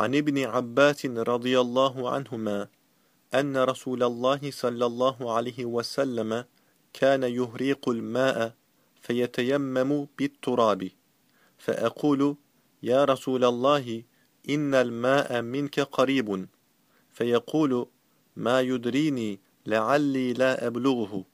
عن ابن عباس رضي الله عنهما أن رسول الله صلى الله عليه وسلم كان يهريق الماء فيتيمم بالتراب. فأقول يا رسول الله إن الماء منك قريب. فيقول ما يدريني لعلي لا أبلغه.